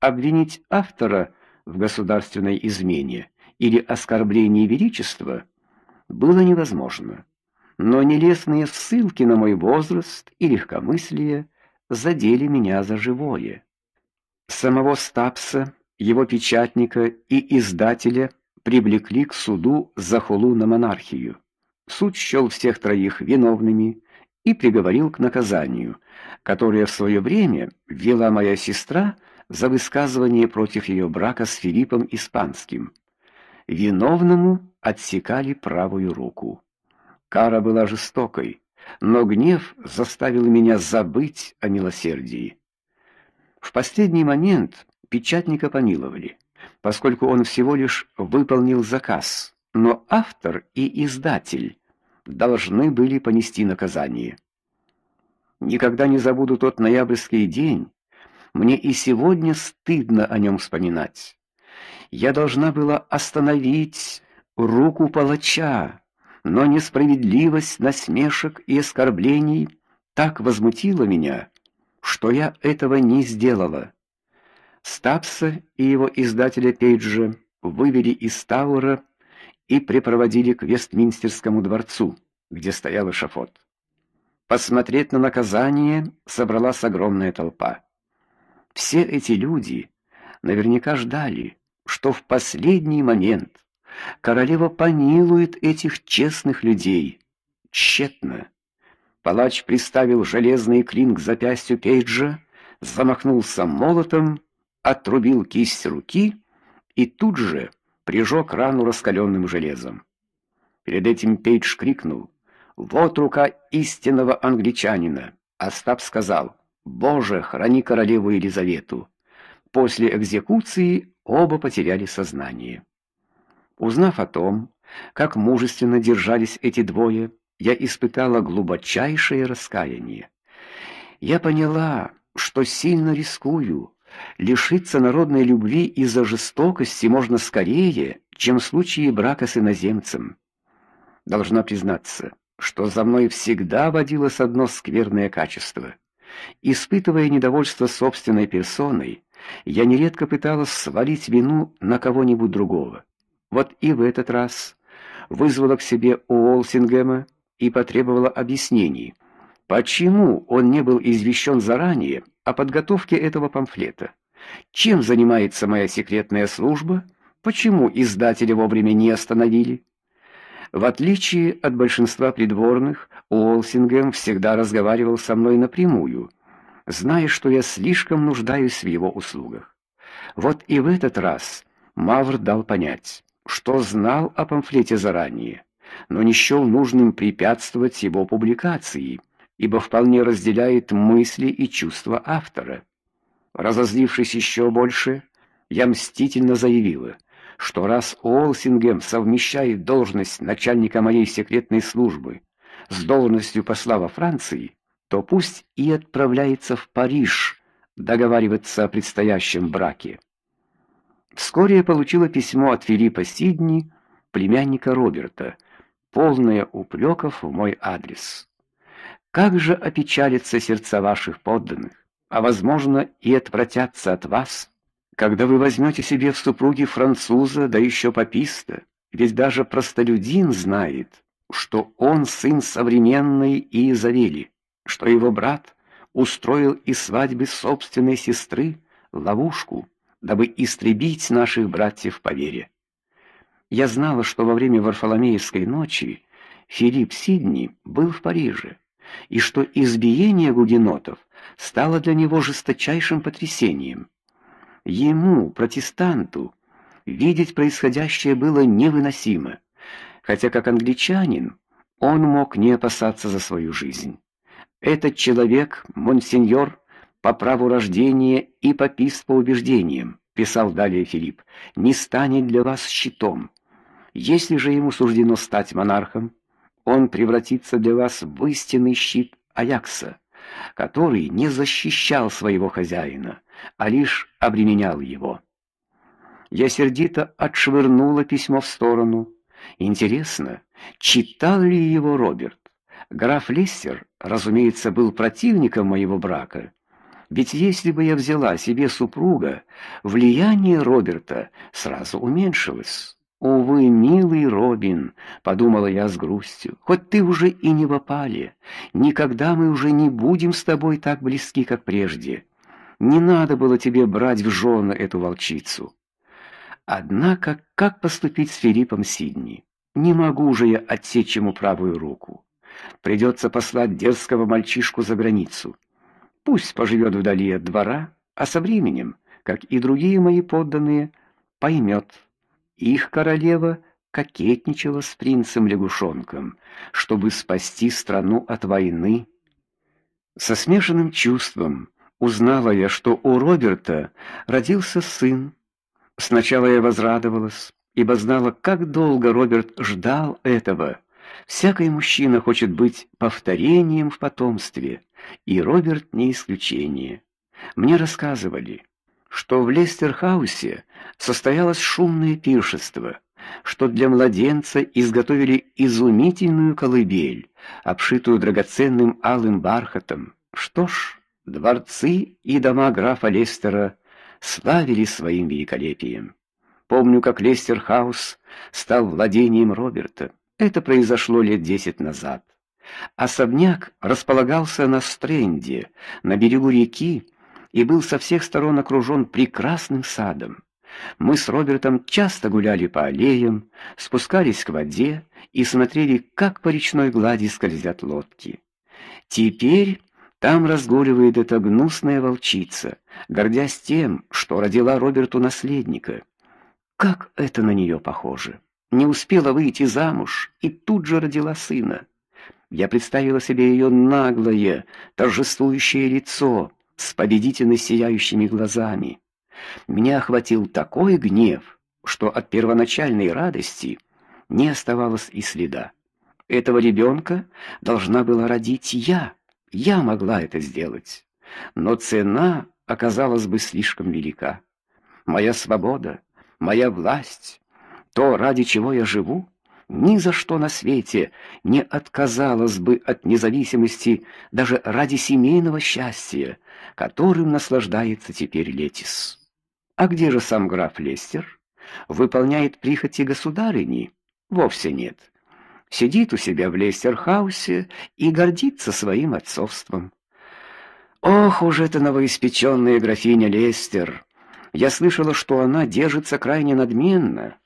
Обвинить автора в государственной измене или оскорблении величества было невозможно. Но нелестные ссылки на мой возраст и легкомыслие задели меня за живое. Самого Стапса, его печатника и издателя привлекли к суду за хулу на монархию. Суд счел всех троих виновными и приговорил к наказанию, которое в свое время ввела моя сестра за высказывание против ее брака с Филиппом Испанским. Виновному отсекали правую руку. Кара была жестокой, но гнев заставил меня забыть о милосердии. В последний момент печатника помиловали, поскольку он всего лишь выполнил заказ, но автор и издатель должны были понести наказание. Никогда не забуду тот ноябрьский день. Мне и сегодня стыдно о нем вспоминать. Я должна была остановить руку палача, но несправедливость насмешек и оскорблений так возмутила меня, что я этого не сделала. Стапса и его издателя Пейджа вывели из Тауэра и припроводили к Вестминстерскому дворцу, где стоял эшафот. Посмотреть на наказание собралась огромная толпа. Все эти люди наверняка ждали, что в последний момент королева помилует этих честных людей. Тщетно. Палач приставил железный клин к запястью Пейджа, замахнулся молотом, отрубил кисть руки и тут же прижег рану раскаленным железом. Перед этим Пейдж крикнул: "Вот рука истинного англичанина!" Остап сказал: "Боже, храни королеву Елизавету". После экзекуции оба потеряли сознание. Узнав о том, как мужественно держались эти двое, я испытала глубочайшее раскаяние. Я поняла, что сильно рискую, Лишиться народной любви из-за жестокости можно скорее, чем в случае брака с иноземцем. Должна признаться, что за мной всегда водилось одно скверное качество. Испытывая недовольство собственной персоной, я нередко пыталась свалить вину на кого-нибудь другого. Вот и в этот раз вызвала к себе Уолсингема и потребовала объяснений, почему он не был извещен заранее о подготовке этого памфлета. Чем занимается моя секретная служба? Почему издатели вовремя не остановили? В отличие от большинства придворных, Уолсингем всегда разговаривал со мной напрямую, зная, что я слишком нуждаюсь в его услугах. Вот и в этот раз Мавр дал понять, что знал о памфлете заранее, но не счел нужным препятствовать его публикации ибо вполне разделяет мысли и чувства автора. Разозлившись еще больше, я мстительно заявила, что раз Олсингем совмещает должность начальника моей секретной службы с должностью посла во Франции, то пусть и отправляется в Париж договариваться о предстоящем браке. Вскоре я получила письмо от Филиппа Сидни, племянника Роберта, полное упреков в мой адрес. Как же опечалятся сердца ваших подданных, а возможно и отвратятся от вас, когда вы возьмете себе в супруги француза, да еще паписта. Ведь даже простолюдин знает, что он сын современной Иезавели, что его брат устроил из свадьбы собственной сестры ловушку, дабы истребить наших братьев по вере. Я знала, что во время Варфоломеевской ночи Филипп Сидни был в Париже и что избиение гугенотов стало для него жесточайшим потрясением. Ему, протестанту, видеть происходящее было невыносимо, хотя как англичанин он мог не опасаться за свою жизнь. Этот человек, монсеньор, по праву рождения и попист по убеждениям, писал далее Филипп, не станет для вас щитом. Если же ему суждено стать монархом, он превратится для вас в истинный щит Аякса, который не защищал своего хозяина, а лишь обременял его. Я сердито отшвырнула письмо в сторону. Интересно, читал ли его Роберт? Граф Лестер, разумеется, был противником моего брака, Ведь если бы я взяла себе супруга, влияние Роберта сразу уменьшилось. Увы, милый Робин, подумала я с грустью. Хоть ты уже и не в опале, никогда мы уже не будем с тобой так близки, как прежде. Не надо было тебе брать в жены эту волчицу. Однако, как поступить с Филиппом Сидни? Не могу же я отсечь ему правую руку. Придется послать дерзкого мальчишку за границу. Пусть поживет вдали от двора, а со временем, как и другие мои подданные, поймет, их королева кокетничала с принцем-лягушонком, чтобы спасти страну от войны. Со смешанным чувством узнала я, что у Роберта родился сын. Сначала я возрадовалась, ибо знала, как долго Роберт ждал этого. Всякий мужчина хочет быть повторением в потомстве, и Роберт не исключение. Мне рассказывали, что в Лестерхаусе состоялось шумное пиршество, что для младенца изготовили изумительную колыбель, обшитую драгоценным алым бархатом. Что ж, дворцы и дома графа Лестера славили своим великолепием. Помню, как Лестерхаус стал владением Роберта. Это произошло лет десять назад. Особняк располагался на стренде, на берегу реки, и был со всех сторон окружен прекрасным садом. Мы с Робертом часто гуляли по аллеям, спускались к воде и смотрели, как по речной глади скользят лодки. Теперь там разгуливает эта гнусная волчица, гордясь тем, что родила Роберту наследника. Как это на нее похоже. Не успела выйти замуж и тут же родила сына. Я представила себе ее наглое, торжествующее лицо, с победительно сияющими глазами. Меня охватил такой гнев, что от первоначальной радости не оставалось и следа. Этого ребенка должна была родить я. Я могла это сделать. Но цена оказалась бы слишком велика. Моя свобода, моя власть, то, ради чего я живу, ни за что на свете не отказалась бы от независимости даже ради семейного счастья, которым наслаждается теперь Летис. А где же сам граф Лестер? Выполняет прихоти государыни? Вовсе нет. Сидит у себя в Лестерхаусе и гордится своим отцовством. Ох, уж эта новоиспеченная графиня Лестер! Я слышала, что она держится крайне надменно.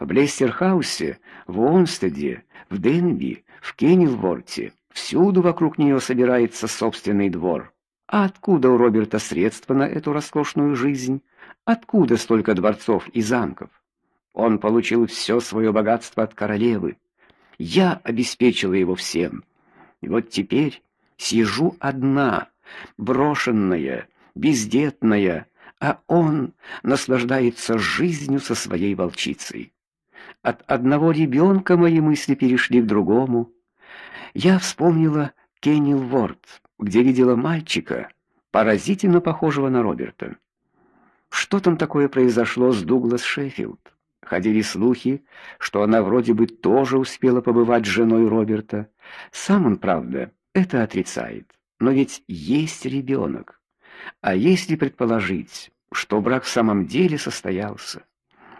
В Лестерхаусе, в Онстеде, в Денби, в Кенилворте, всюду вокруг нее собирается собственный двор. А откуда у Роберта средства на эту роскошную жизнь? Откуда столько дворцов и замков? Он получил все свое богатство от королевы. Я обеспечила его всем. И вот теперь сижу одна, брошенная, бездетная, а он наслаждается жизнью со своей волчицей. От одного ребенка мои мысли перешли к другому. Я вспомнила Кеннилворд, где видела мальчика, поразительно похожего на Роберта. Что там такое произошло с Дуглас Шеффилд? Ходили слухи, что она вроде бы тоже успела побывать женой Роберта. Сам он, правда, это отрицает. Но ведь есть ребенок. А если предположить, что брак в самом деле состоялся,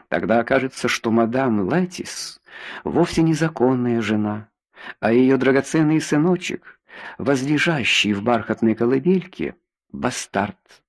Тогда окажется, что мадам Латис вовсе не законная жена, а ее драгоценный сыночек, возлежащий в бархатной колыбельке, бастард.